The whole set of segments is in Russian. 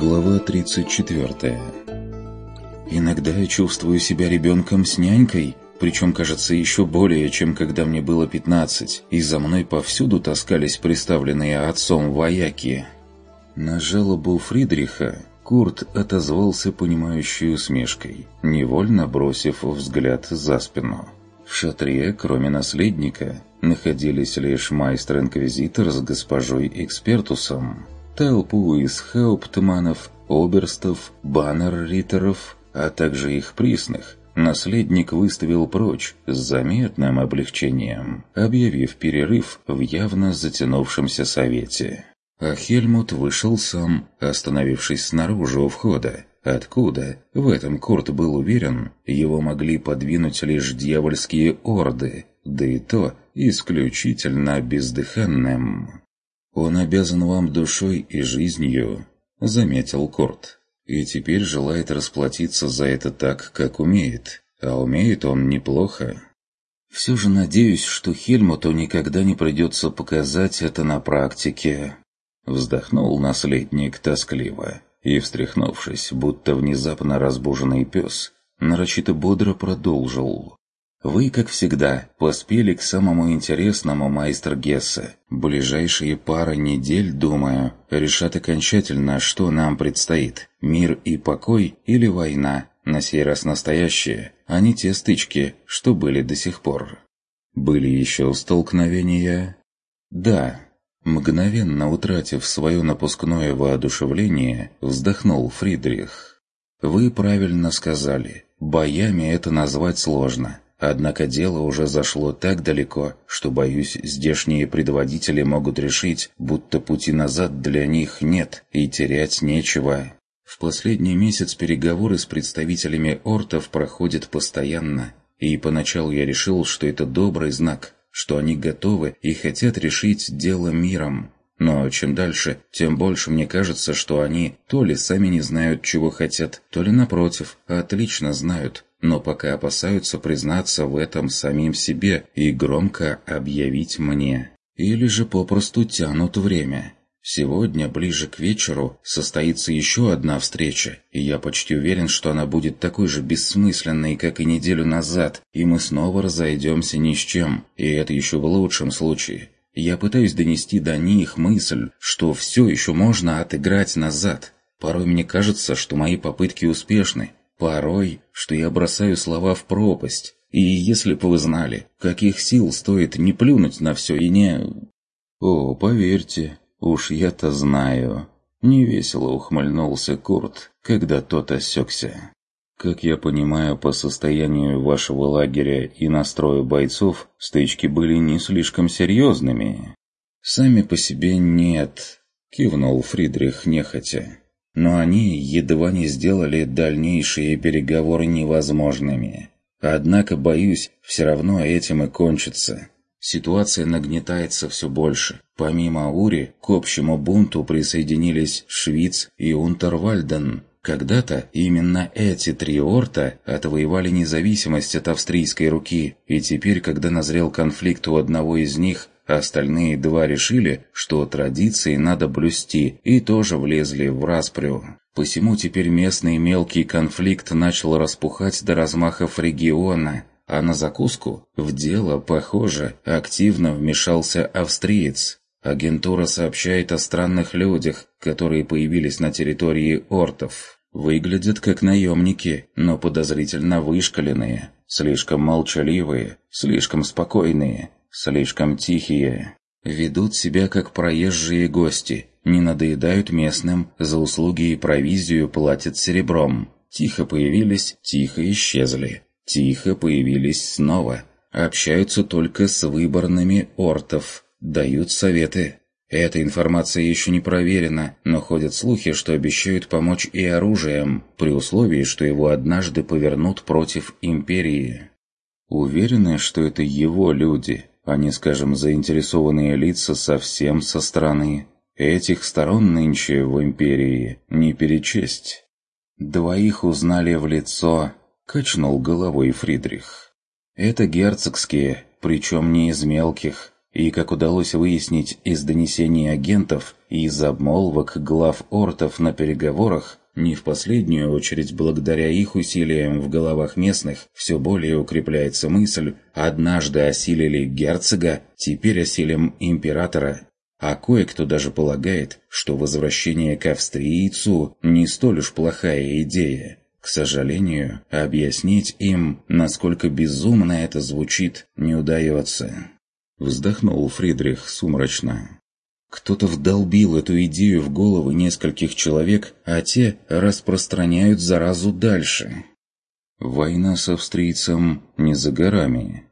Глава 34 Иногда я чувствую себя ребенком с нянькой, причем, кажется, еще более, чем когда мне было 15, и за мной повсюду таскались приставленные отцом вояки. На жалобу Фридриха Курт отозвался понимающей усмешкой, невольно бросив взгляд за спину. В шатре, кроме наследника, находились лишь майстер-инквизитор с госпожой Экспертусом, толпу из хауптманов, оберстов, баннер-риттеров, а также их присных, наследник выставил прочь с заметным облегчением, объявив перерыв в явно затянувшемся совете. А Хельмут вышел сам, остановившись снаружи у входа, откуда, в этом Курт был уверен, его могли подвинуть лишь дьявольские орды, да и то исключительно бездыханным. «Он обязан вам душой и жизнью», — заметил Курт. «И теперь желает расплатиться за это так, как умеет. А умеет он неплохо». «Все же надеюсь, что Хельмуту никогда не придется показать это на практике», Вздохнул наследник тоскливо и, встряхнувшись, будто внезапно разбуженный пес, нарочито бодро продолжил. «Вы, как всегда, поспели к самому интересному, майстер Гессе. Ближайшие пара недель, думаю, решат окончательно, что нам предстоит. Мир и покой или война, на сей раз настоящие, а не те стычки, что были до сих пор». «Были еще столкновения?» «Да, Мгновенно утратив свое напускное воодушевление, вздохнул Фридрих. «Вы правильно сказали. Боями это назвать сложно. Однако дело уже зашло так далеко, что, боюсь, здешние предводители могут решить, будто пути назад для них нет и терять нечего. В последний месяц переговоры с представителями ортов проходят постоянно, и поначалу я решил, что это добрый знак – что они готовы и хотят решить дело миром. Но чем дальше, тем больше мне кажется, что они то ли сами не знают, чего хотят, то ли напротив, отлично знают, но пока опасаются признаться в этом самим себе и громко объявить мне. Или же попросту тянут время. Сегодня, ближе к вечеру, состоится еще одна встреча, и я почти уверен, что она будет такой же бессмысленной, как и неделю назад, и мы снова разойдемся ни с чем, и это еще в лучшем случае. Я пытаюсь донести до них мысль, что все еще можно отыграть назад. Порой мне кажется, что мои попытки успешны, порой, что я бросаю слова в пропасть. И если бы вы знали, каких сил стоит не плюнуть на все и не... О, поверьте, «Уж я-то знаю», — невесело ухмыльнулся Курт, когда тот осекся. «Как я понимаю, по состоянию вашего лагеря и настрою бойцов, стычки были не слишком серьезными». «Сами по себе нет», — кивнул Фридрих нехотя. «Но они едва не сделали дальнейшие переговоры невозможными. Однако, боюсь, все равно этим и кончится. Ситуация нагнетается все больше. Помимо Ури, к общему бунту присоединились Швиц и Унтервальден. Когда-то именно эти три орта отвоевали независимость от австрийской руки, и теперь, когда назрел конфликт у одного из них, остальные два решили, что традиции надо блюсти, и тоже влезли в распрю. Посему теперь местный мелкий конфликт начал распухать до размахов региона, а на закуску в дело, похоже, активно вмешался австриец. Агентура сообщает о странных людях, которые появились на территории ортов. Выглядят как наемники, но подозрительно вышкаленные, слишком молчаливые, слишком спокойные, слишком тихие. Ведут себя как проезжие гости, не надоедают местным, за услуги и провизию платят серебром. Тихо появились, тихо исчезли. Тихо появились снова. Общаются только с выборными ортов. Дают советы. Эта информация еще не проверена, но ходят слухи, что обещают помочь и оружием, при условии, что его однажды повернут против Империи. Уверены, что это его люди, а не, скажем, заинтересованные лица совсем со стороны. Этих сторон нынче в Империи не перечесть. Двоих узнали в лицо, Качнул головой Фридрих. Это герцогские, причем не из мелких. И, как удалось выяснить из донесений агентов и из обмолвок глав ортов на переговорах, не в последнюю очередь благодаря их усилиям в головах местных все более укрепляется мысль «однажды осилили герцога, теперь осилим императора». А кое-кто даже полагает, что возвращение к австрийцу не столь уж плохая идея. К сожалению, объяснить им, насколько безумно это звучит, не удается. Вздохнул Фридрих сумрачно. Кто-то вдолбил эту идею в головы нескольких человек, а те распространяют заразу дальше. Война с австрийцем не за горами.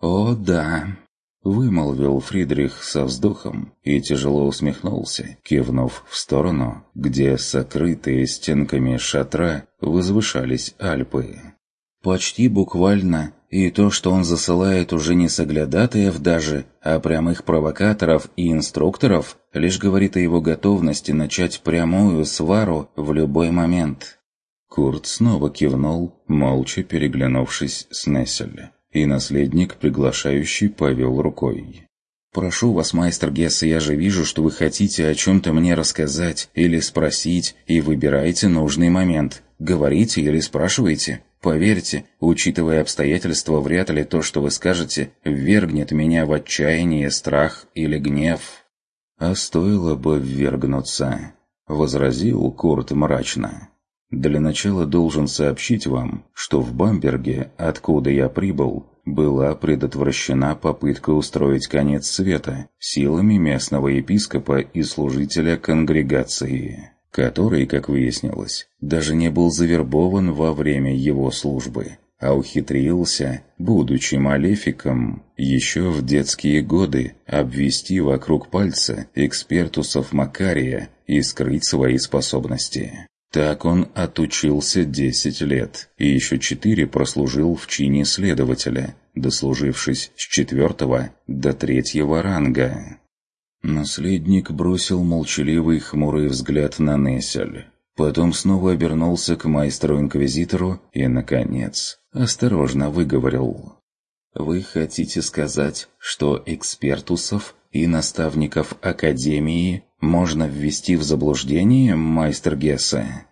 О, да, вымолвил Фридрих со вздохом и тяжело усмехнулся, кивнув в сторону, где, сокрытые стенками шатра, возвышались Альпы. Почти буквально и то, что он засылает уже не соглядатаев даже, а прямых провокаторов и инструкторов, лишь говорит о его готовности начать прямую свару в любой момент. Курт снова кивнул, молча переглянувшись с Нессель, и наследник, приглашающий, повел рукой. «Прошу вас, майстер Гесса, я же вижу, что вы хотите о чем-то мне рассказать или спросить, и выбираете нужный момент. Говорите или спрашивайте. Поверьте, учитывая обстоятельства, вряд ли то, что вы скажете, ввергнет меня в отчаяние, страх или гнев. А стоило бы ввергнуться, возразил Курт мрачно. Для начала должен сообщить вам, что в Бамберге, откуда я прибыл, была предотвращена попытка устроить конец света силами местного епископа и служителя конгрегации который, как выяснилось, даже не был завербован во время его службы, а ухитрился, будучи малефиком, еще в детские годы обвести вокруг пальца экспертусов Макария и скрыть свои способности. Так он отучился 10 лет и еще 4 прослужил в чине следователя, дослужившись с четвертого до третьего ранга. Наследник бросил молчаливый хмурый взгляд на Нессель. Потом снова обернулся к майстру-инквизитору и, наконец, осторожно выговорил. «Вы хотите сказать, что экспертусов и наставников Академии можно ввести в заблуждение, майстер Гессе?»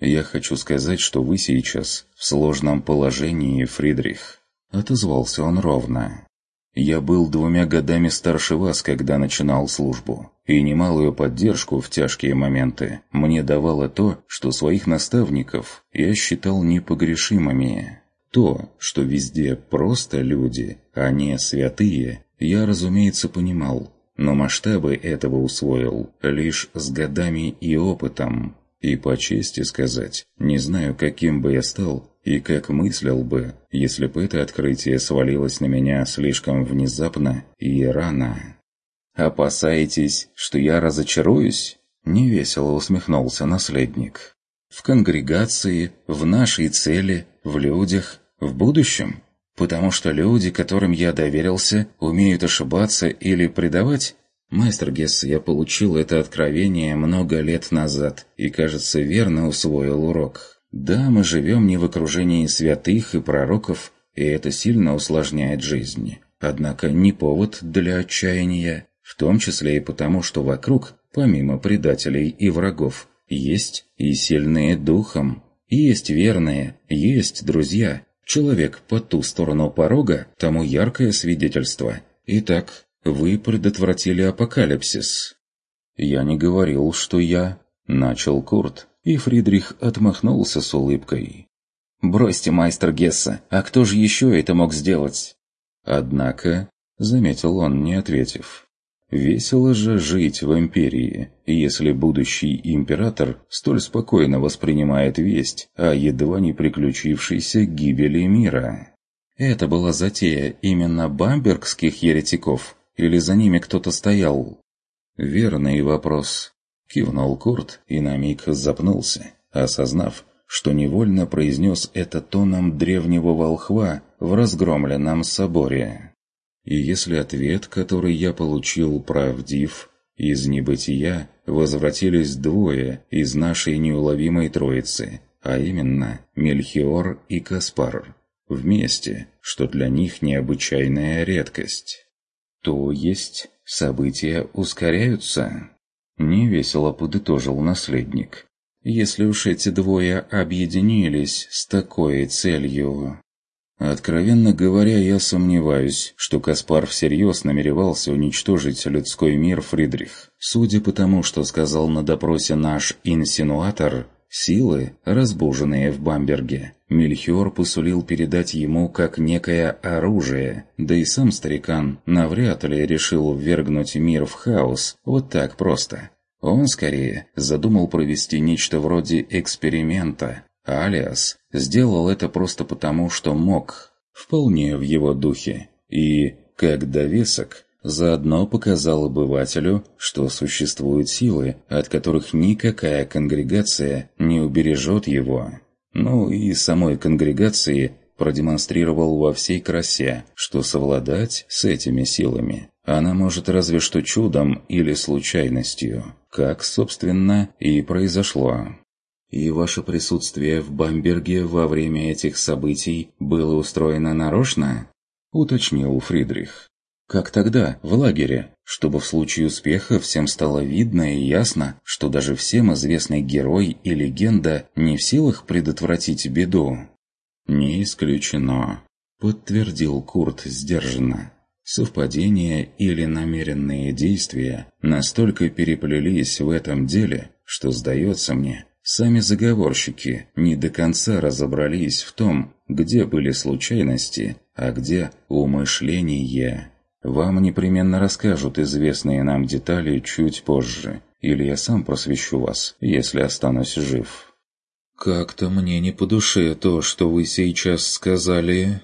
«Я хочу сказать, что вы сейчас в сложном положении, Фридрих», — отозвался он ровно. Я был двумя годами старше вас, когда начинал службу, и немалую поддержку в тяжкие моменты мне давало то, что своих наставников я считал непогрешимыми. То, что везде просто люди, а не святые, я, разумеется, понимал, но масштабы этого усвоил лишь с годами и опытом. И по чести сказать, не знаю, каким бы я стал, и как мыслил бы, если бы это открытие свалилось на меня слишком внезапно и рано. «Опасаетесь, что я разочаруюсь?» — невесело усмехнулся наследник. «В конгрегации, в нашей цели, в людях, в будущем? Потому что люди, которым я доверился, умеют ошибаться или предавать?» Мастер Гесс, я получил это откровение много лет назад и, кажется, верно усвоил урок. Да, мы живем не в окружении святых и пророков, и это сильно усложняет жизнь. Однако не повод для отчаяния, в том числе и потому, что вокруг, помимо предателей и врагов, есть и сильные духом, есть верные, есть друзья. Человек по ту сторону порога – тому яркое свидетельство. Итак, вы предотвратили апокалипсис. «Я не говорил, что я...» – начал Курт и Фридрих отмахнулся с улыбкой. «Бросьте, майстер Гесса, а кто же еще это мог сделать?» «Однако», — заметил он, не ответив, «весело же жить в Империи, если будущий император столь спокойно воспринимает весть о едва не приключившейся гибели мира». Это была затея именно бамбергских еретиков, или за ними кто-то стоял? Верный вопрос. Кивнул Курт и на миг запнулся, осознав, что невольно произнес это тоном древнего волхва в разгромленном соборе. И если ответ, который я получил, правдив, из небытия возвратились двое из нашей неуловимой троицы, а именно Мельхиор и Каспар. вместе, что для них необычайная редкость. То есть события ускоряются? Невесело подытожил наследник. Если уж эти двое объединились с такой целью... Откровенно говоря, я сомневаюсь, что Каспар всерьез намеревался уничтожить людской мир Фридрих. Судя по тому, что сказал на допросе наш инсинуатор, силы, разбуженные в Бамберге, Мельхиор посулил передать ему как некое оружие, да и сам старикан навряд ли решил ввергнуть мир в хаос вот так просто. Он, скорее, задумал провести нечто вроде эксперимента, Алиас сделал это просто потому, что мог, вполне в его духе, и, как довесок, заодно показал обывателю, что существуют силы, от которых никакая конгрегация не убережет его. Ну и самой конгрегации продемонстрировал во всей красе, что совладать с этими силами она может разве что чудом или случайностью, как, собственно, и произошло. И ваше присутствие в Бамберге во время этих событий было устроено нарочно? Уточнил Фридрих. Как тогда, в лагере, чтобы в случае успеха всем стало видно и ясно, что даже всем известный герой и легенда не в силах предотвратить беду? Не исключено, подтвердил Курт сдержанно. Совпадения или намеренные действия настолько переплелись в этом деле, что, сдается мне, Сами заговорщики не до конца разобрались в том, где были случайности, а где умышление. Вам непременно расскажут известные нам детали чуть позже, или я сам просвещу вас, если останусь жив. «Как-то мне не по душе то, что вы сейчас сказали...»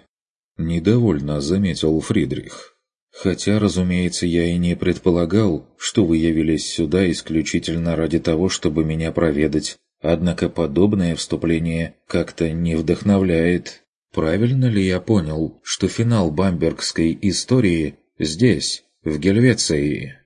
Недовольно заметил Фридрих. Хотя, разумеется, я и не предполагал, что вы явились сюда исключительно ради того, чтобы меня проведать Однако подобное вступление как-то не вдохновляет. Правильно ли я понял, что финал бамбергской истории здесь, в Гельвеции?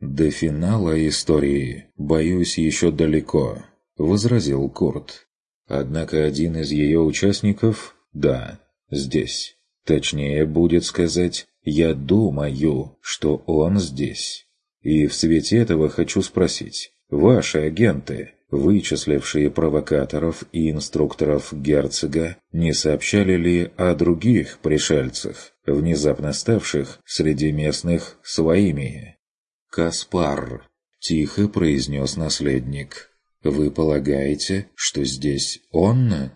До финала истории, боюсь, еще далеко, возразил Курт. Однако один из ее участников, да, здесь. Точнее будет сказать, я думаю, что он здесь. И в свете этого хочу спросить, ваши агенты вычислившие провокаторов и инструкторов герцога, не сообщали ли о других пришельцах, внезапно ставших среди местных своими. «Каспар», — тихо произнес наследник, — «вы полагаете, что здесь он?»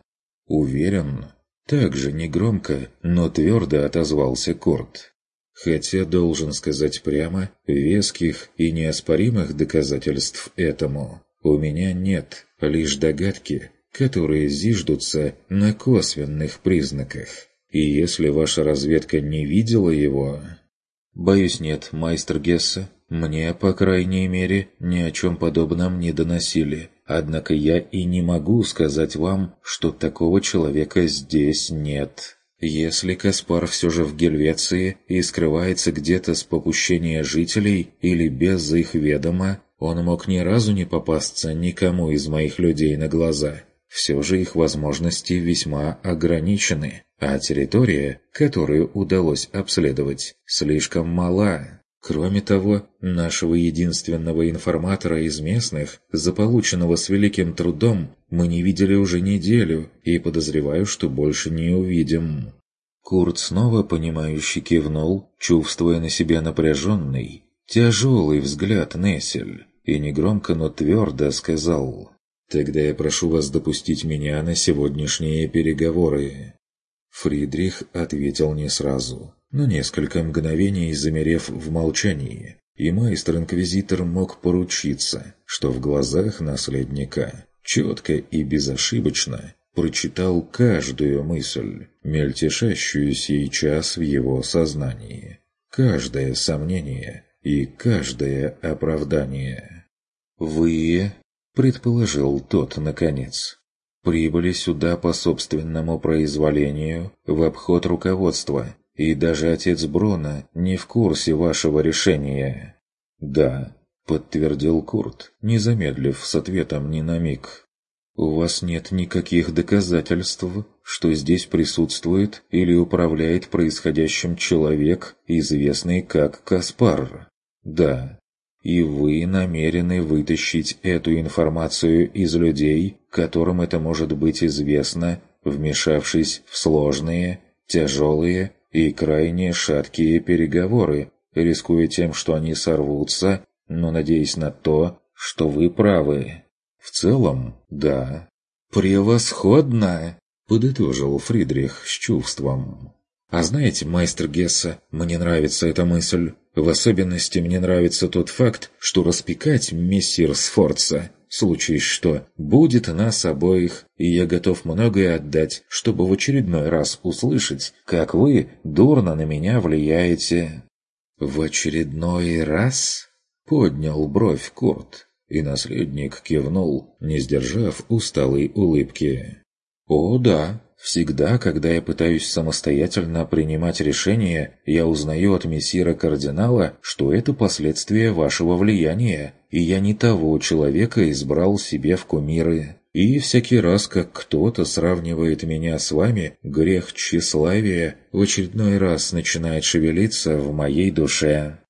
«Уверен». Так же негромко, но твердо отозвался Корт. Хотя, должен сказать прямо, веских и неоспоримых доказательств этому у меня нет, лишь догадки, которые зиждутся на косвенных признаках. И если ваша разведка не видела его... Боюсь, нет, майстер Гесса. Мне, по крайней мере, ни о чем подобном не доносили. Однако я и не могу сказать вам, что такого человека здесь нет. Если Каспар все же в Гельвеции и скрывается где-то с попущения жителей или без их ведома, он мог ни разу не попасться никому из моих людей на глаза. Все же их возможности весьма ограничены, а территория, которую удалось обследовать, слишком мала. Кроме того, нашего единственного информатора из местных, заполученного с великим трудом, мы не видели уже неделю и подозреваю, что больше не увидим. Курт снова понимающе кивнул, чувствуя на себя напряженный, тяжелый взгляд Нессель и негромко, но твердо сказал «Тогда я прошу вас допустить меня на сегодняшние переговоры». Фридрих ответил не сразу, но несколько мгновений замерев в молчании, и майстер-инквизитор мог поручиться, что в глазах наследника четко и безошибочно прочитал каждую мысль, мельтешащую сейчас в его сознании, каждое сомнение и каждое оправдание. «Вы...» — предположил тот наконец. «Прибыли сюда по собственному произволению, в обход руководства, и даже отец Брона не в курсе вашего решения». «Да», — подтвердил Курт, не замедлив с ответом ни на миг. у вас нет никаких доказательств, что здесь присутствует или управляет происходящим человек, известный как Каспар. Да, и вы намерены вытащить эту информацию из людей, которым это может быть известно, вмешавшись в сложные, тяжелые и крайне шаткие переговоры, рискуя тем, что они сорвутся, но надеясь на то, что вы правы. В целом, да. «Превосходно!» — подытожил Фридрих с чувством. «А знаете, майстер Гесса, мне нравится эта мысль. В особенности мне нравится тот факт, что распекать мессир Сфорца, случай что, будет нас обоих, и я готов многое отдать, чтобы в очередной раз услышать, как вы дурно на меня влияете». «В очередной раз?» — поднял бровь Курт. И наследник кивнул, не сдержав усталой улыбки. «О, да. Всегда, когда я пытаюсь самостоятельно принимать решения, я узнаю от мессира кардинала, что это последствия вашего влияния, и я не того человека избрал себе в кумиры. И всякий раз, как кто-то сравнивает меня с вами, грех тщеславия в очередной раз начинает шевелиться в моей душе».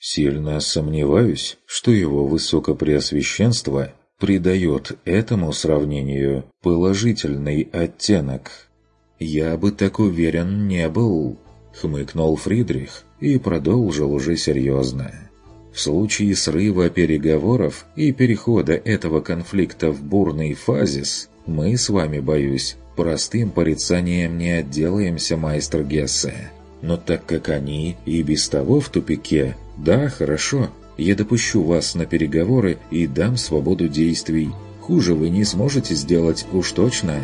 Сильно сомневаюсь, что его высокопреосвященство придает этому сравнению положительный оттенок. «Я бы так уверен не был», — хмыкнул Фридрих и продолжил уже серьезно. В случае срыва переговоров и перехода этого конфликта в бурный фазис, мы с вами, боюсь, простым порицанием не отделаемся, майстер Гессе. Но так как они и без того в тупике, да, хорошо, я допущу вас на переговоры и дам свободу действий. Хуже вы не сможете сделать уж точно.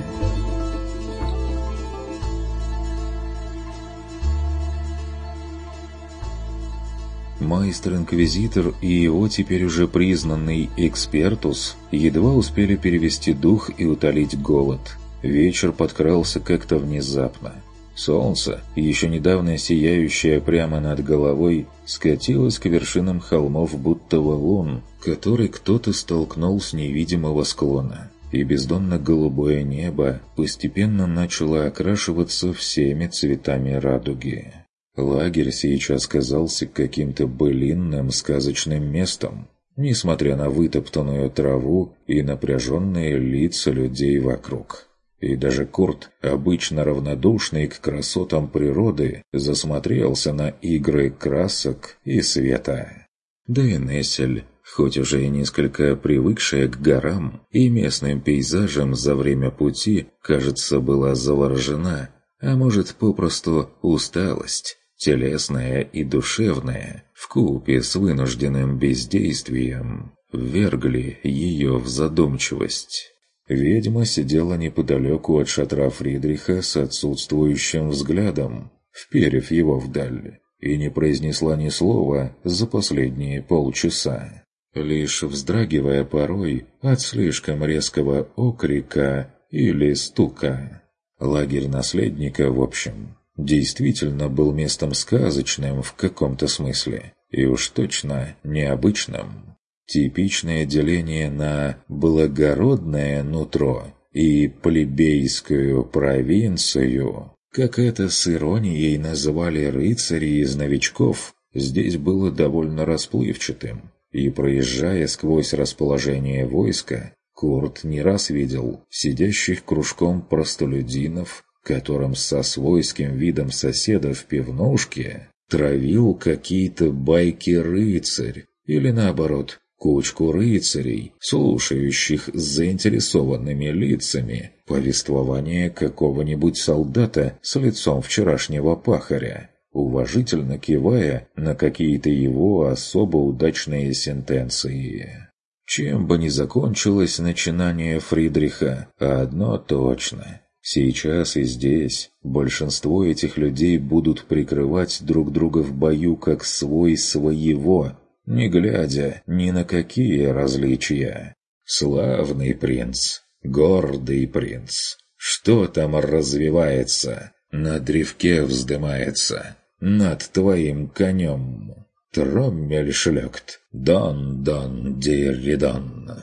Майстер-инквизитор и его теперь уже признанный экспертус едва успели перевести дух и утолить голод. Вечер подкрался как-то внезапно. Солнце, еще недавно сияющее прямо над головой, скатилось к вершинам холмов будто валун, который кто-то столкнул с невидимого склона. И бездонно-голубое небо постепенно начало окрашиваться всеми цветами радуги. Лагерь сейчас казался каким-то былинным сказочным местом, несмотря на вытоптанную траву и напряженные лица людей вокруг. И даже Курт, обычно равнодушный к красотам природы, засмотрелся на игры красок и света. Да и Нессель, хоть уже и несколько привыкшая к горам и местным пейзажам за время пути, кажется, была заворожена, а может, попросту усталость, телесная и душевная, вкупе с вынужденным бездействием, ввергли ее в задумчивость. Ведьма сидела неподалеку от шатра Фридриха с отсутствующим взглядом, вперев его вдаль, и не произнесла ни слова за последние полчаса, лишь вздрагивая порой от слишком резкого окрика или стука. Лагерь наследника, в общем, действительно был местом сказочным в каком-то смысле, и уж точно необычным. Типичное деление на «благородное нутро» и «плебейскую провинцию», как это с иронией называли рыцари из новичков, здесь было довольно расплывчатым. И проезжая сквозь расположение войска, Курт не раз видел сидящих кружком простолюдинов, которым со свойским видом соседа в пивнушке травил какие-то байки рыцарь, или наоборот, кучку рыцарей, слушающих с заинтересованными лицами повествование какого-нибудь солдата с лицом вчерашнего пахаря, уважительно кивая на какие-то его особо удачные сентенции. Чем бы ни закончилось начинание Фридриха, одно точно. Сейчас и здесь большинство этих людей будут прикрывать друг друга в бою как свой своего, не глядя ни на какие различия. Славный принц, гордый принц, что там развивается, на древке вздымается, над твоим конем. Троммель шлёкт, дон-дон диридон.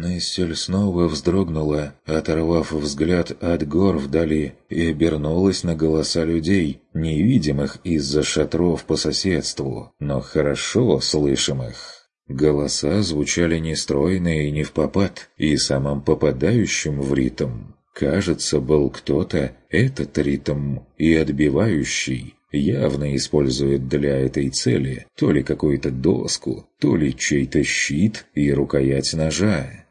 Нессель снова вздрогнула, оторвав взгляд от гор вдали, и обернулась на голоса людей, невидимых из-за шатров по соседству, но хорошо слышимых. Голоса звучали нестройно и не в попад, и самым попадающим в ритм. Кажется, был кто-то этот ритм и отбивающий, явно использует для этой цели то ли какую-то доску, то ли чей-то щит и рукоять ножа.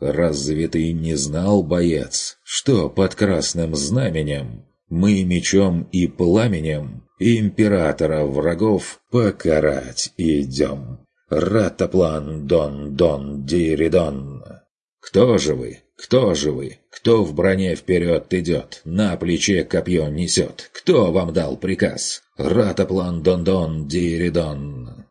Разве ты не знал, боец, что под красным знаменем мы мечом и пламенем императора врагов покарать идем? Ратаплан дон дон диридон. Кто же вы? Кто же вы? Кто в броне вперед идет, на плече копье несет? Кто вам дал приказ? Ратаплан дон дон диридон.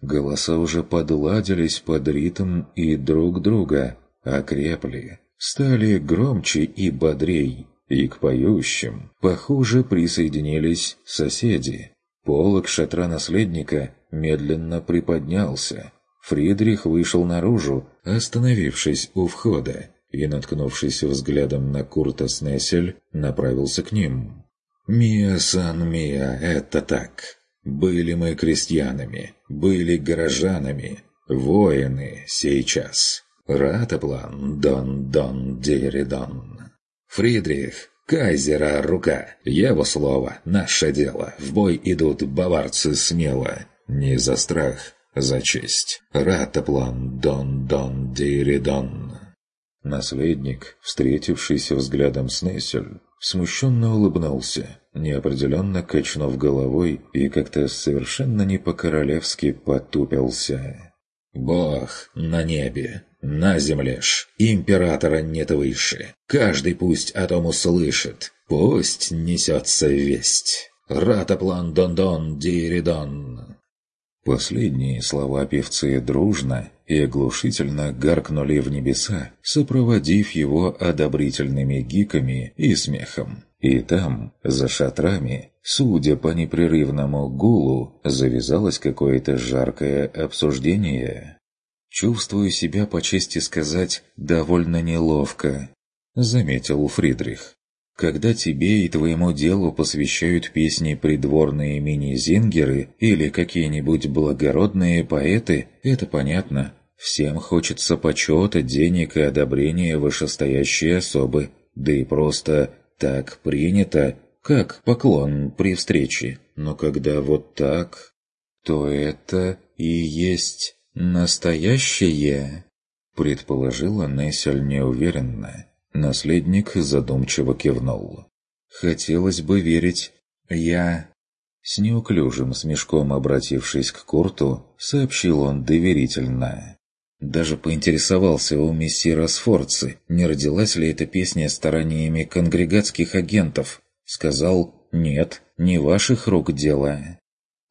Голоса уже подладились под ритм и друг друга, окрепли, стали громче и бодрей, и к поющим, похоже, присоединились соседи. Полок шатра наследника медленно приподнялся. Фридрих вышел наружу, остановившись у входа, и, наткнувшись взглядом на Курта Снессель, направился к ним. «Мия сан Мия, это так. Были мы крестьянами, были горожанами, воины сейчас. Ратаплан, Дон, Дон, Деридон. Фридрих, Кайзера рука, его слово, наше дело. В бой идут баварцы смело. Не за страх, за честь. Ратаплан, Дон, Дон, Деридон. Наследник, встретившийся взглядом с Нессель, смущенно улыбнулся, неопределенно качнув головой и как-то совершенно не по-королевски потупился. «Бог на небе, на земле ж императора нет выше. Каждый пусть о том услышит. Пусть несется весть. Ратаплан дон-дон диридон. Последние слова певцы дружно и оглушительно гаркнули в небеса, сопроводив его одобрительными гиками и смехом. И там, за шатрами, судя по непрерывному гулу, завязалось какое-то жаркое обсуждение. «Чувствую себя, по чести сказать, довольно неловко», — заметил Фридрих. «Когда тебе и твоему делу посвящают песни придворные мини-зингеры или какие-нибудь благородные поэты, это понятно. Всем хочется почета, денег и одобрения вышестоящей особы, да и просто так принято, как поклон при встрече. Но когда вот так, то это и есть «Настоящее?» — предположила Нессель неуверенно. Наследник задумчиво кивнул. «Хотелось бы верить. Я...» С неуклюжим смешком обратившись к Курту, сообщил он доверительно. Даже поинтересовался у мессира Сфорцы, не родилась ли эта песня стараниями конгрегатских агентов. Сказал «Нет, не ваших рук дело».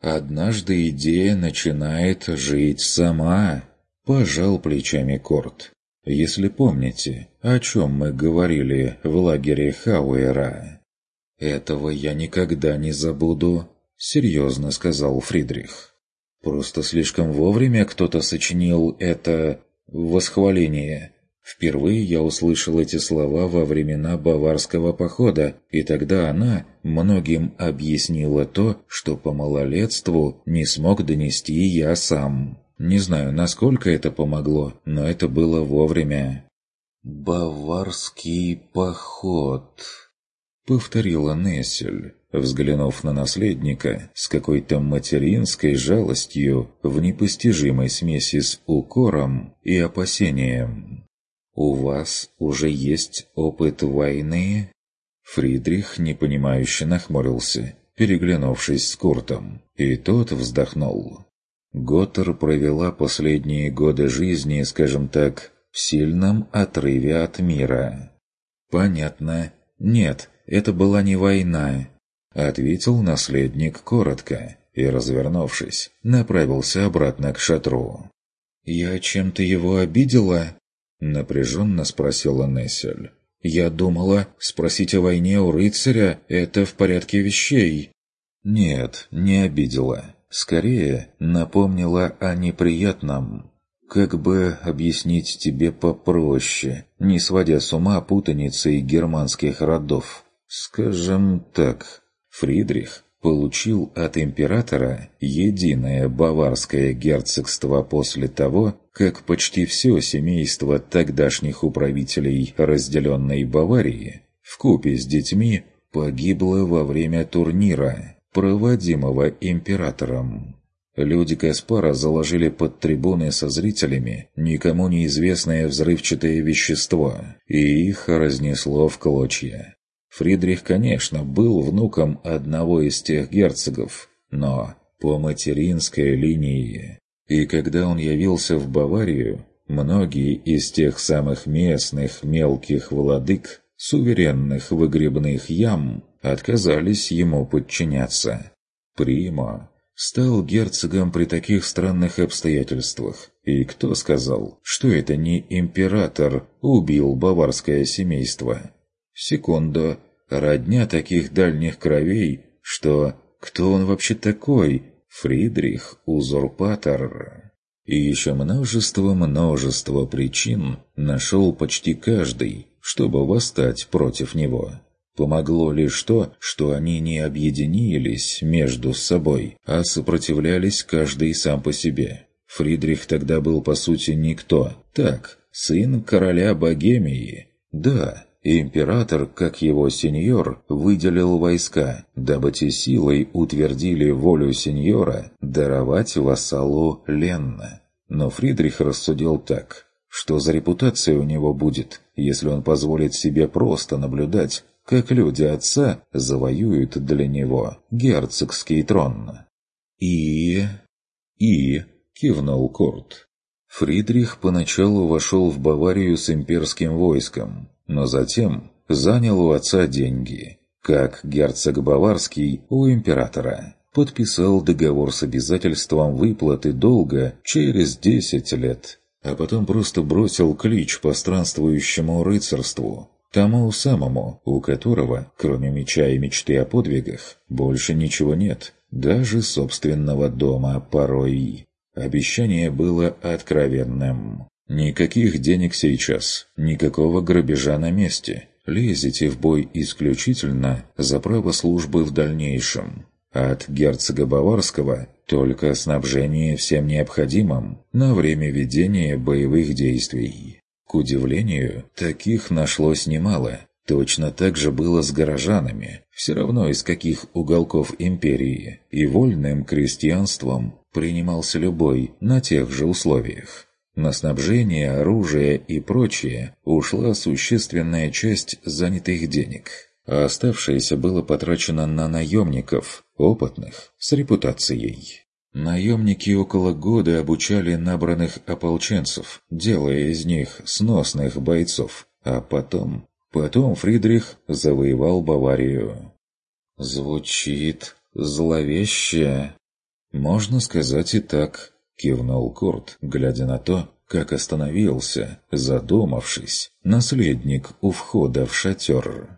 Однажды идея начинает жить сама, пожал плечами Корт. Если помните, о чем мы говорили в лагере Хауэра. Этого я никогда не забуду, серьезно сказал Фридрих. Просто слишком вовремя кто-то сочинил это восхваление. Впервые я услышал эти слова во времена Баварского похода, и тогда она многим объяснила то, что по малолетству не смог донести я сам. Не знаю, насколько это помогло, но это было вовремя. «Баварский поход», — повторила Нессель, взглянув на наследника с какой-то материнской жалостью в непостижимой смеси с укором и опасением. «У вас уже есть опыт войны?» Фридрих непонимающе нахмурился, переглянувшись с Куртом, и тот вздохнул. Готтер провела последние годы жизни, скажем так, в сильном отрыве от мира. «Понятно. Нет, это была не война», — ответил наследник коротко и, развернувшись, направился обратно к шатру. «Я чем-то его обидела?» Напряженно спросила Нессель. «Я думала, спросить о войне у рыцаря – это в порядке вещей». «Нет, не обидела. Скорее, напомнила о неприятном. как бы объяснить тебе попроще, не сводя с ума путаницей германских родов. Скажем так, Фридрих получил от императора единое баварское герцогство после того, как почти все семейство тогдашних управителей разделенной Баварии вкупе с детьми погибло во время турнира, проводимого императором. Люди Каспара заложили под трибуны со зрителями никому неизвестное взрывчатое вещество, и их разнесло в клочья. Фридрих, конечно, был внуком одного из тех герцогов, но по материнской линии. И когда он явился в Баварию, многие из тех самых местных мелких владык, суверенных выгребных ям, отказались ему подчиняться. Примо стал герцогом при таких странных обстоятельствах. И кто сказал, что это не император убил баварское семейство? Секунду, родня таких дальних кровей, что кто он вообще такой? Фридрих – узурпатор. И еще множество-множество причин нашел почти каждый, чтобы восстать против него. Помогло лишь то, что они не объединились между собой, а сопротивлялись каждый сам по себе. Фридрих тогда был по сути никто. Так, сын короля Богемии. Да, Император, как его сеньор, выделил войска, дабы те силой утвердили волю сеньора даровать вассалу Ленна. Но Фридрих рассудил так, что за репутация у него будет, если он позволит себе просто наблюдать, как люди отца завоюют для него герцогский трон. «И...» «И...» — кивнул Курт. Фридрих поначалу вошел в Баварию с имперским войском, но затем занял у отца деньги, как герцог Баварский у императора. Подписал договор с обязательством выплаты долга через 10 лет, а потом просто бросил клич по странствующему рыцарству, тому самому, у которого, кроме меча и мечты о подвигах, больше ничего нет, даже собственного дома порой. Обещание было откровенным. Никаких денег сейчас, никакого грабежа на месте. Лезете в бой исключительно за право службы в дальнейшем. От герцога Баварского только снабжение всем необходимым на время ведения боевых действий. К удивлению, таких нашлось немало. Точно так же было с горожанами, все равно из каких уголков империи, и вольным крестьянством принимался любой на тех же условиях. На снабжение, оружие и прочее ушла существенная часть занятых денег, а оставшееся было потрачено на наемников, опытных, с репутацией. Наемники около года обучали набранных ополченцев, делая из них сносных бойцов, а потом... Потом Фридрих завоевал Баварию. Звучит зловеще. Можно сказать и так кивнул Курт, глядя на то, как остановился, задумавшись, наследник у входа в шатер.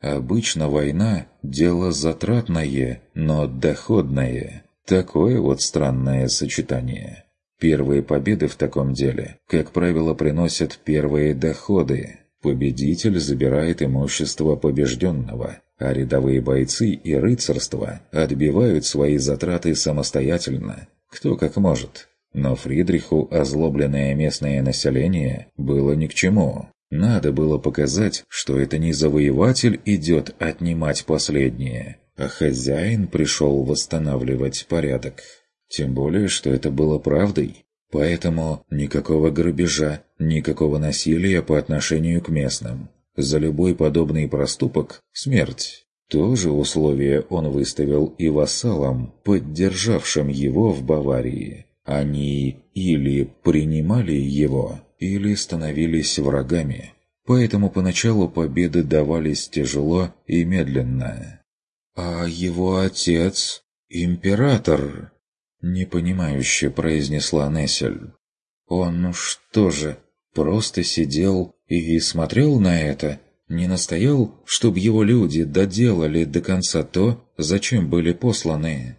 Обычно война – дело затратное, но доходное. Такое вот странное сочетание. Первые победы в таком деле, как правило, приносят первые доходы. Победитель забирает имущество побежденного, а рядовые бойцы и рыцарство отбивают свои затраты самостоятельно, кто как может. Но Фридриху озлобленное местное население было ни к чему. Надо было показать, что это не завоеватель идет отнимать последнее, а хозяин пришел восстанавливать порядок. Тем более, что это было правдой. Поэтому никакого грабежа, никакого насилия по отношению к местным. За любой подобный проступок – смерть. То же условие он выставил и вассалам, поддержавшим его в Баварии. Они или принимали его, или становились врагами. Поэтому поначалу победы давались тяжело и медленно. «А его отец — император!» — непонимающе произнесла Нессель. «Он что же, просто сидел и смотрел на это?» Не настоял, чтобы его люди доделали до конца то, зачем были посланы.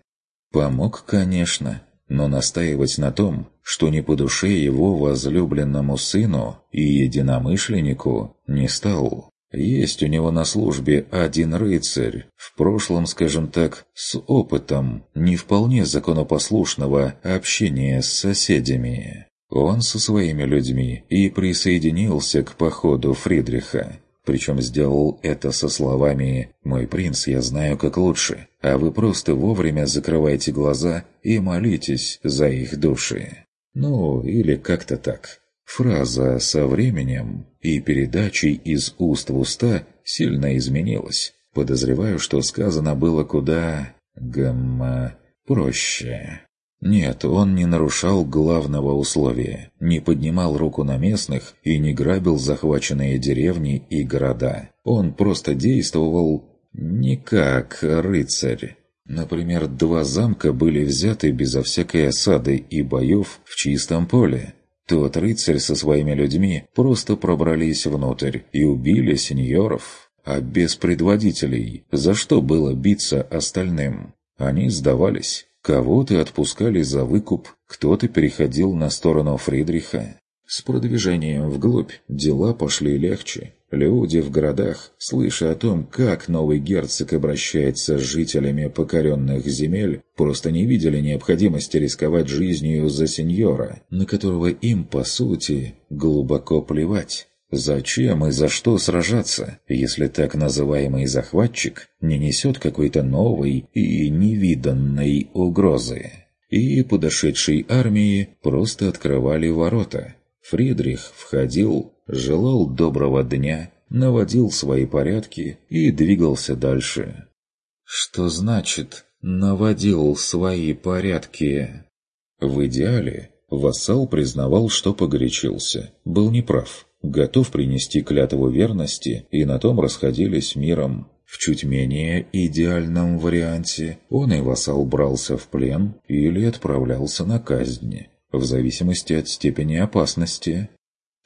Помог, конечно, но настаивать на том, что не по душе его возлюбленному сыну и единомышленнику, не стал. Есть у него на службе один рыцарь, в прошлом, скажем так, с опытом не вполне законопослушного общения с соседями. Он со своими людьми и присоединился к походу Фридриха. Причем сделал это со словами «Мой принц, я знаю как лучше, а вы просто вовремя закрывайте глаза и молитесь за их души». Ну, или как-то так. Фраза со временем и передачей из уст в уста сильно изменилась. Подозреваю, что сказано было куда... гамма... проще. Нет, он не нарушал главного условия, не поднимал руку на местных и не грабил захваченные деревни и города. Он просто действовал не как рыцарь. Например, два замка были взяты безо всякой осады и боев в чистом поле. Тот рыцарь со своими людьми просто пробрались внутрь и убили сеньоров. А без предводителей за что было биться остальным? Они сдавались. Кого-то отпускали за выкуп, кто-то переходил на сторону Фридриха. С продвижением вглубь дела пошли легче. Люди в городах, слыша о том, как новый герцог обращается с жителями покоренных земель, просто не видели необходимости рисковать жизнью за сеньора, на которого им, по сути, глубоко плевать. Зачем и за что сражаться, если так называемый захватчик не несет какой-то новой и невиданной угрозы? И подошедшей армии просто открывали ворота. Фридрих входил, желал доброго дня, наводил свои порядки и двигался дальше. Что значит «наводил свои порядки»? В идеале вассал признавал, что погорячился, был неправ, готов принести клятву верности, и на том расходились миром. В чуть менее идеальном варианте он и вассал брался в плен или отправлялся на казнь, в зависимости от степени опасности.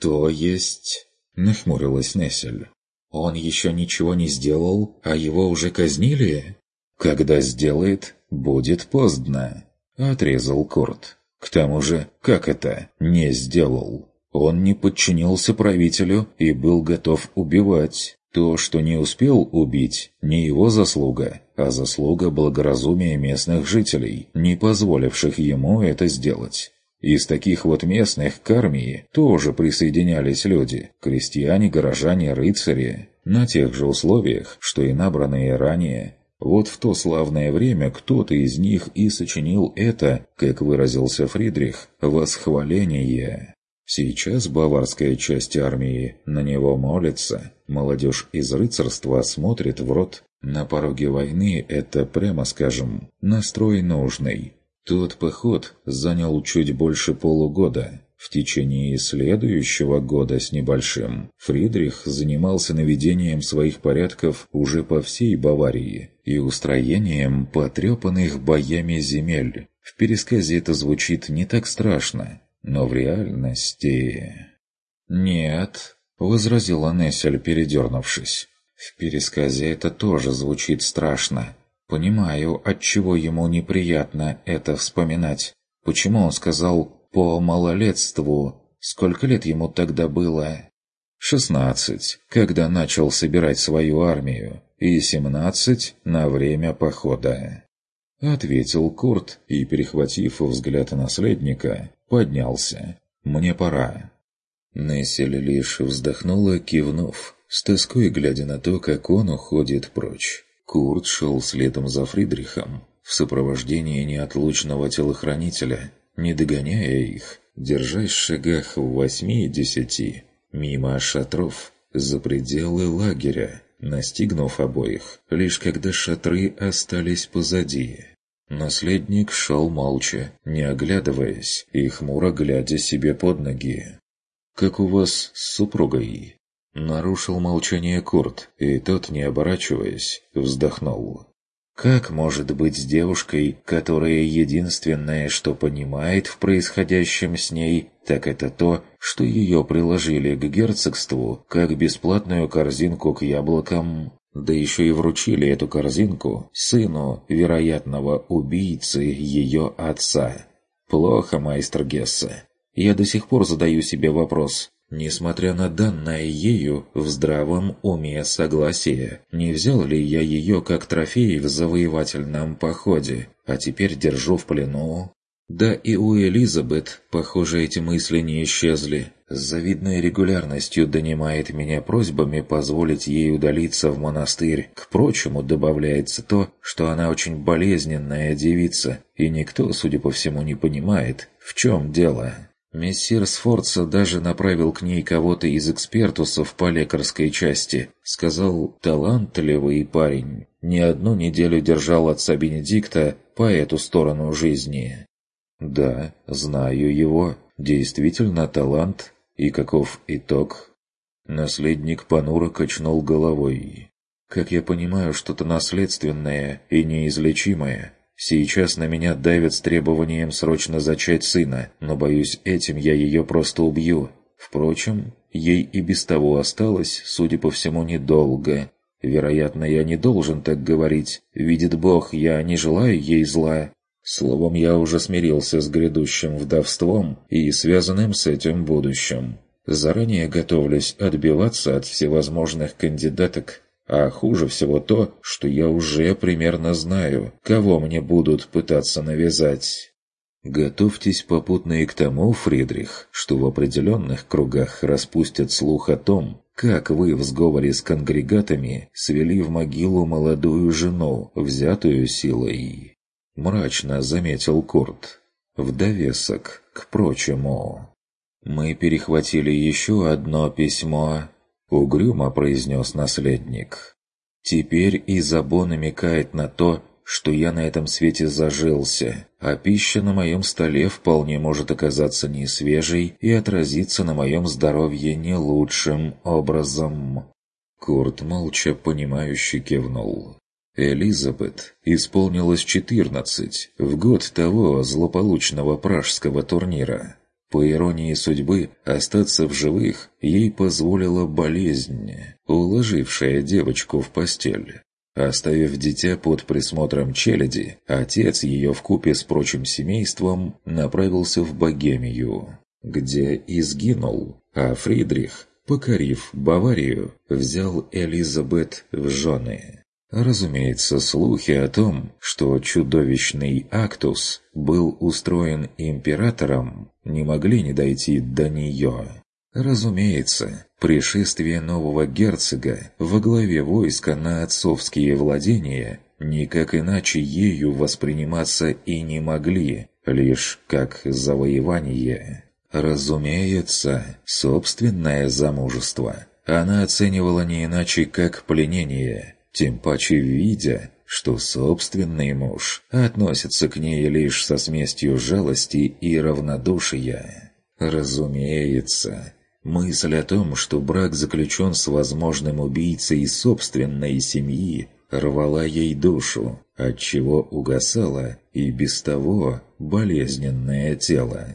«То есть...» — нахмурилась Нессель. «Он еще ничего не сделал, а его уже казнили?» «Когда сделает, будет поздно», — отрезал Курт. «К тому же, как это «не сделал»?» Он не подчинился правителю и был готов убивать. То, что не успел убить, не его заслуга, а заслуга благоразумия местных жителей, не позволивших ему это сделать. Из таких вот местных к армии тоже присоединялись люди – крестьяне, горожане, рыцари, на тех же условиях, что и набранные ранее. Вот в то славное время кто-то из них и сочинил это, как выразился Фридрих, восхваление. Сейчас баварская часть армии на него молится, молодежь из рыцарства смотрит в рот. На пороге войны это, прямо скажем, настрой нужный. Тот поход занял чуть больше полугода. В течение следующего года с небольшим Фридрих занимался наведением своих порядков уже по всей Баварии и устроением потрепанных боями земель. В пересказе это звучит не так страшно, но в реальности... «Нет», — возразила Нессель, передернувшись. «В пересказе это тоже звучит страшно. Понимаю, отчего ему неприятно это вспоминать. Почему он сказал «по малолетству»? Сколько лет ему тогда было?» «Шестнадцать, когда начал собирать свою армию, и семнадцать на время похода». Ответил Курт и, перехватив взгляд наследника, поднялся. «Мне пора». Нессель лишь вздохнула, кивнув, с тоской глядя на то, как он уходит прочь. Курт шел следом за Фридрихом, в сопровождении неотлучного телохранителя, не догоняя их, держась в шагах в восьми-десяти, мимо шатров, за пределы лагеря, настигнув обоих, лишь когда шатры остались позади. Наследник шел молча, не оглядываясь и хмуро глядя себе под ноги. «Как у вас с супругой?» Нарушил молчание Курт, и тот, не оборачиваясь, вздохнул. «Как может быть с девушкой, которая единственное, что понимает в происходящем с ней, так это то, что ее приложили к герцогству, как бесплатную корзинку к яблокам, да еще и вручили эту корзинку сыну вероятного убийцы ее отца. Плохо, майстер Гесса. Я до сих пор задаю себе вопрос, Несмотря на данное ею в здравом уме согласие, не взял ли я ее как трофей в завоевательном походе, а теперь держу в плену? Да и у Элизабет, похоже, эти мысли не исчезли. С завидной регулярностью донимает меня просьбами позволить ей удалиться в монастырь. К прочему добавляется то, что она очень болезненная девица, и никто, судя по всему, не понимает, в чем дело. Мессир Сфорца даже направил к ней кого-то из экспертусов по лекарской части. Сказал «талантливый парень». Не одну неделю держал отца Бенедикта по эту сторону жизни. Да, знаю его. Действительно талант. И каков итог? Наследник понуро качнул головой. Как я понимаю, что-то наследственное и неизлечимое. Сейчас на меня давят с требованием срочно зачать сына, но, боюсь, этим я ее просто убью. Впрочем, ей и без того осталось, судя по всему, недолго. Вероятно, я не должен так говорить. Видит Бог, я не желаю ей зла. Словом, я уже смирился с грядущим вдовством и связанным с этим будущим. Заранее готовлюсь отбиваться от всевозможных кандидаток, а хуже всего то, что я уже примерно знаю, кого мне будут пытаться навязать. Готовьтесь попутно и к тому, Фридрих, что в определенных кругах распустят слух о том, как вы в сговоре с конгрегатами свели в могилу молодую жену, взятую силой. Мрачно заметил Курт. В довесок к прочему. Мы перехватили еще одно письмо Угрюмо произнес наследник. Теперь Изабо намекает на то, что я на этом свете зажился, а пища на моем столе вполне может оказаться не свежей и отразиться на моем здоровье не лучшим образом. Курт молча понимающе кивнул. Элизабет исполнилось четырнадцать в год того злополучного пражского турнира. По иронии судьбы, остаться в живых ей позволила болезнь, уложившая девочку в постель. Оставив дитя под присмотром челяди, отец ее вкупе с прочим семейством направился в Богемию, где и сгинул, а Фридрих, покорив Баварию, взял Элизабет в жены. Разумеется, слухи о том, что чудовищный Актус был устроен императором, не могли не дойти до нее. Разумеется, пришествие нового герцога во главе войска на отцовские владения никак иначе ею восприниматься и не могли, лишь как завоевание. Разумеется, собственное замужество она оценивала не иначе как пленение – тем паче видя, что собственный муж относится к ней лишь со смесью жалости и равнодушия. Разумеется, мысль о том, что брак заключен с возможным убийцей собственной семьи, рвала ей душу, отчего угасало и без того болезненное тело.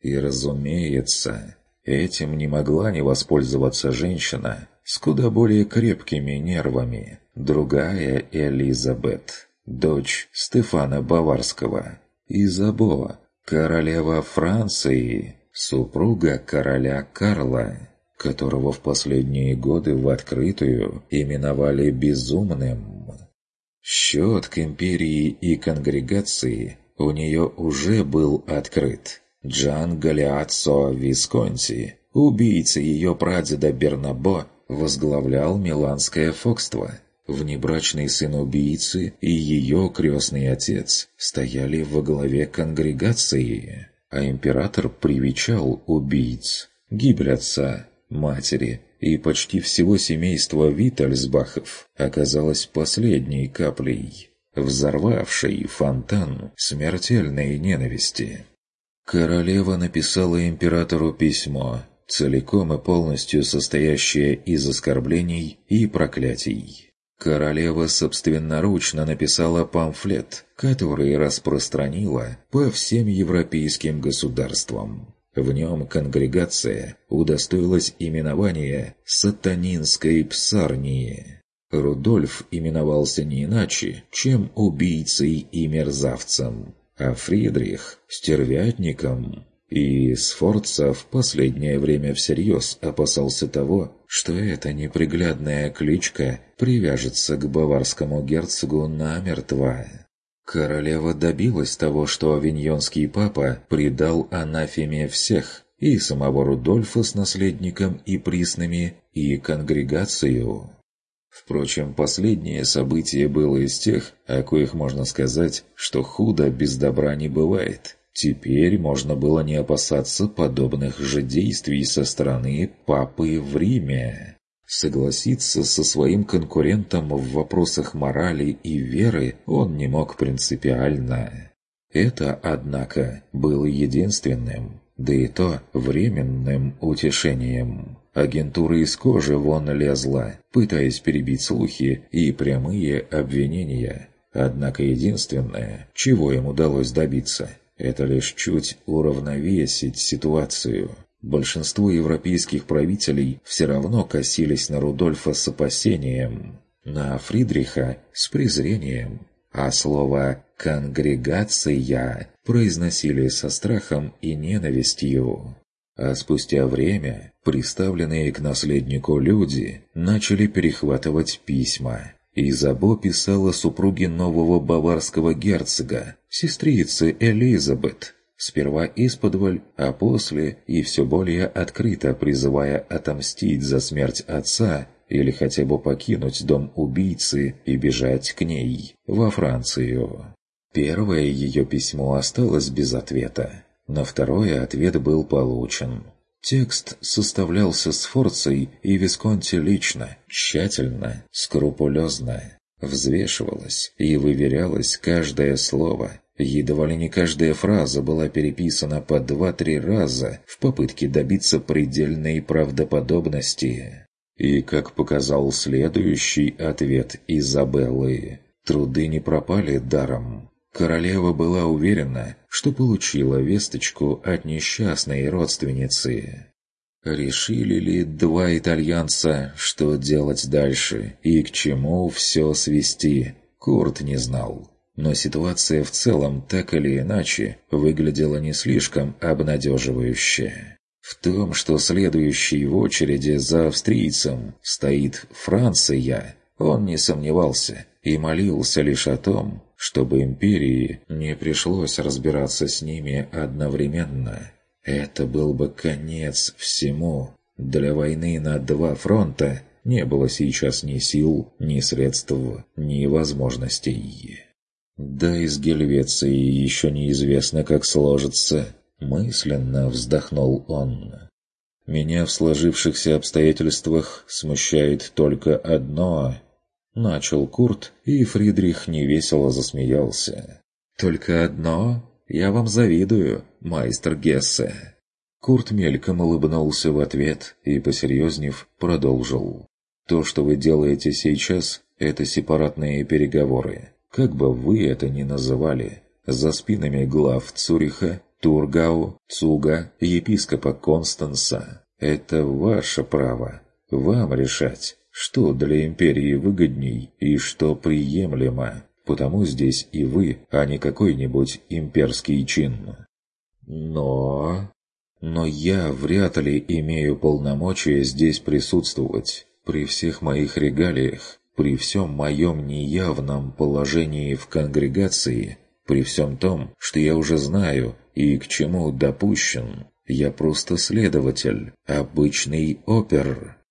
И разумеется, этим не могла не воспользоваться женщина с куда более крепкими нервами, Другая Элизабет, дочь Стефана Баварского. Изабо, королева Франции, супруга короля Карла, которого в последние годы в открытую именовали «безумным». Счет к империи и конгрегации у нее уже был открыт. Джан Галиаццо Висконти, убийца ее прадеда Бернабо, возглавлял миланское фокство – Внебрачный сын убийцы и ее крестный отец стояли во главе конгрегации, а император привечал убийц. Гибель отца, матери и почти всего семейства Виттельсбахов оказалась последней каплей, взорвавшей фонтан смертельной ненависти. Королева написала императору письмо, целиком и полностью состоящее из оскорблений и проклятий. Королева собственноручно написала памфлет, который распространила по всем европейским государствам. В нем конгрегация удостоилась именования «Сатанинской псарнии». Рудольф именовался не иначе, чем убийцей и мерзавцем. а Фридрих – стервятником. И Сфорца в последнее время всерьез опасался того, что эта неприглядная кличка привяжется к баварскому герцогу намертво. Королева добилась того, что авиньонский папа предал анафеме всех, и самого Рудольфа с наследником и приснами, и конгрегацию. Впрочем, последнее событие было из тех, о коих можно сказать, что худо без добра не бывает. Теперь можно было не опасаться подобных же действий со стороны папы в Риме. Согласиться со своим конкурентом в вопросах морали и веры он не мог принципиально. Это, однако, было единственным, да и то временным утешением. Агентура из кожи вон лезла, пытаясь перебить слухи и прямые обвинения. Однако единственное, чего им удалось добиться, это лишь чуть уравновесить ситуацию. Большинство европейских правителей все равно косились на Рудольфа с опасением, на Фридриха с презрением, а слово «конгрегация» произносили со страхом и ненавистью. А спустя время приставленные к наследнику люди начали перехватывать письма. Изабо писала супруге нового баварского герцога, сестрице Элизабет, Сперва исподволь, а после и все более открыто призывая отомстить за смерть отца или хотя бы покинуть дом убийцы и бежать к ней, во Францию. Первое ее письмо осталось без ответа. На второе ответ был получен. Текст составлялся с Форцей и Висконти лично, тщательно, скрупулезно. Взвешивалось и выверялось каждое слово, Едва ли не каждая фраза была переписана по два-три раза в попытке добиться предельной правдоподобности. И, как показал следующий ответ Изабеллы, труды не пропали даром. Королева была уверена, что получила весточку от несчастной родственницы. Решили ли два итальянца, что делать дальше и к чему все свести, Курт не знал. Но ситуация в целом так или иначе выглядела не слишком обнадеживающе. В том, что следующий в очереди за австрийцем стоит Франция, он не сомневался и молился лишь о том, чтобы империи не пришлось разбираться с ними одновременно. Это был бы конец всему. Для войны на два фронта не было сейчас ни сил, ни средств, ни возможностей. Да и с Гельвецией еще неизвестно, как сложится. Мысленно вздохнул он. Меня в сложившихся обстоятельствах смущает только одно. Начал Курт, и Фридрих невесело засмеялся. «Только одно? Я вам завидую, майстер Гессе». Курт мельком улыбнулся в ответ и, посерьезнев, продолжил. «То, что вы делаете сейчас, это сепаратные переговоры. Как бы вы это ни называли, за спинами глав Цуриха, Тургау, Цуга, епископа Констанса. Это ваше право. Вам решать, что для империи выгодней и что приемлемо. Потому здесь и вы, а не какой-нибудь имперский чин. Но... Но я вряд ли имею полномочия здесь присутствовать. При всех моих регалиях при всем моем неявном положении в конгрегации, при всем том, что я уже знаю и к чему допущен, я просто следователь, обычный опер».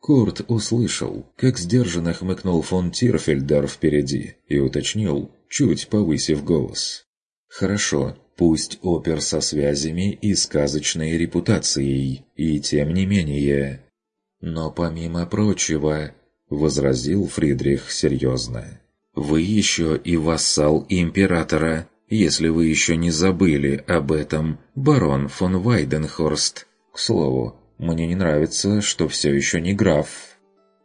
Курт услышал, как сдержанно хмыкнул фон Тирфельдер впереди и уточнил, чуть повысив голос. «Хорошо, пусть опер со связями и сказочной репутацией, и тем не менее. Но помимо прочего, — возразил Фридрих серьезно. «Вы еще и вассал императора, если вы еще не забыли об этом, барон фон Вайденхорст. К слову, мне не нравится, что все еще не граф».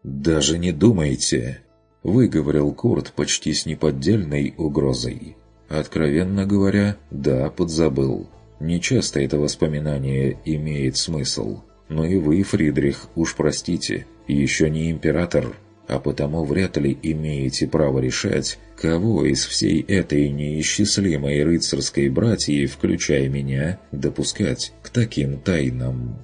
«Даже не думайте», — выговорил Курт почти с неподдельной угрозой. «Откровенно говоря, да, подзабыл. Нечасто это воспоминание имеет смысл. Но и вы, Фридрих, уж простите, еще не император. а потому вряд ли имеете право решать, кого из всей этой неисчислимой рыцарской братьи, включая меня, допускать к таким тайнам.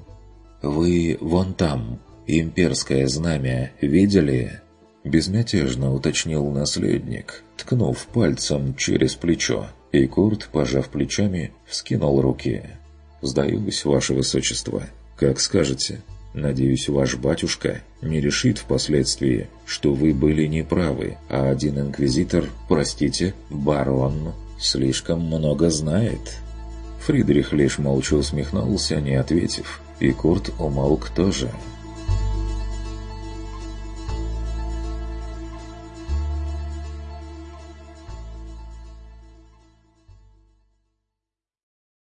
«Вы вон там, имперское знамя, видели?» Безмятежно уточнил наследник, ткнув пальцем через плечо, и Курт, пожав плечами, вскинул руки. «Сдаюсь, ваше высочество. Как скажете». Надеюсь, ваш батюшка не решит впоследствии, что вы были неправы, а один инквизитор, простите, барон, слишком много знает». Фридрих лишь молча усмехнулся, не ответив, и Курт умолк тоже –